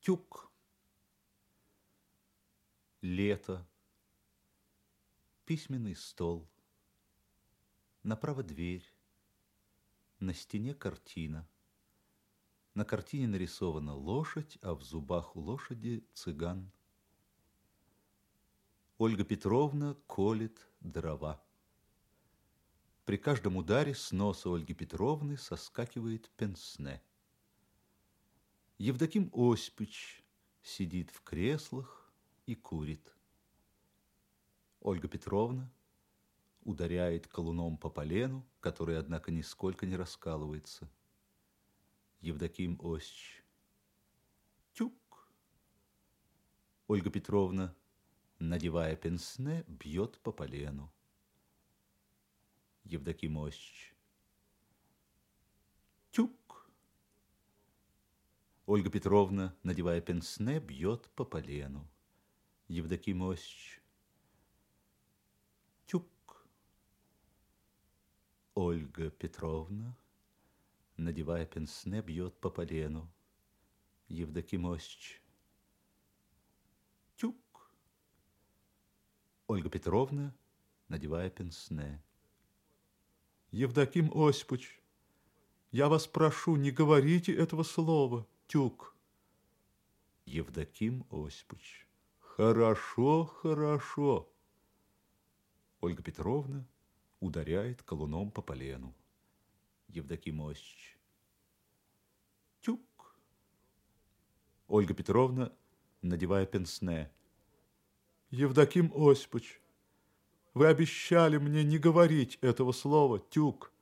Тюк. Лето. Письменный стол. Направо дверь. На стене картина. На картине нарисована лошадь, а в зубах у лошади цыган. Ольга Петровна колет дрова. При каждом ударе с носа Ольги Петровны соскакивает пенсне. Евдоким Осипович сидит в креслах и курит. Ольга Петровна ударяет колуном по полену, который, однако, нисколько не раскалывается. Евдоким Осич. Тюк. Ольга Петровна, надевая пенсне, бьет по полену. Евдоким Осич. Тюк. Ольга Петровна, надевая пенсне, бьет по полену. Евдоким Осич. Тюк. Ольга Петровна, надевая пенсне, бьет по полену. Евдоким Осич. Тюк. Ольга Петровна, надевая пенсне. Евдоким Осипович, я вас прошу, не говорите этого слова, тюк. Евдоким Осипович. Хорошо, хорошо. Ольга Петровна ударяет колуном по полену. Евдоким Осипович. Тюк. Ольга Петровна, надевая пенсне. Евдоким Осипович, вы обещали мне не говорить этого слова, тюк.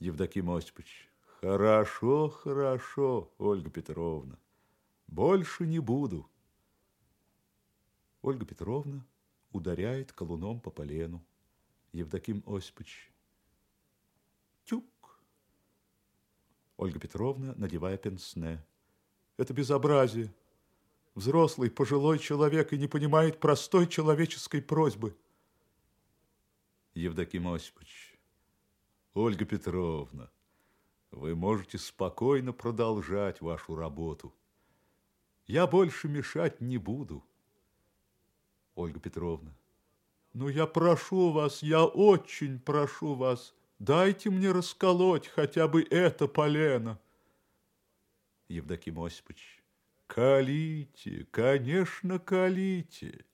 Евдоким Осипович. Хорошо, хорошо, Ольга Петровна. Больше не буду. Ольга Петровна ударяет колуном по полену. Евдоким Осипович. Тюк. Ольга Петровна, надевая пенсне. Это безобразие. Взрослый, пожилой человек и не понимает простой человеческой просьбы. Евдоким Осипович, Ольга Петровна, вы можете спокойно продолжать вашу работу. Я больше мешать не буду. Ольга Петровна. Ну, я прошу вас, я очень прошу вас, дайте мне расколоть хотя бы это полено. Евдоким Осипович. Калите, конечно, калите.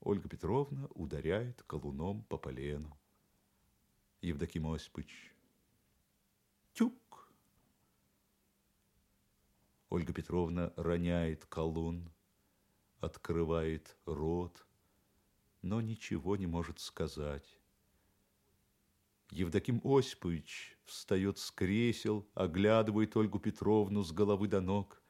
Ольга Петровна ударяет колуном по полену. Евдоким Осипович. Тюк. Ольга Петровна роняет колун, открывает рот, но ничего не может сказать. Евдоким Осипович встает с кресел, оглядывает Ольгу Петровну с головы до ног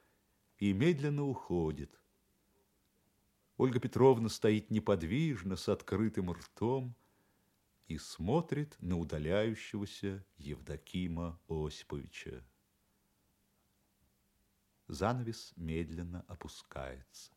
и медленно уходит – Ольга Петровна стоит неподвижно, с открытым ртом и смотрит на удаляющегося Евдокима Осиповича. Занавес медленно опускается.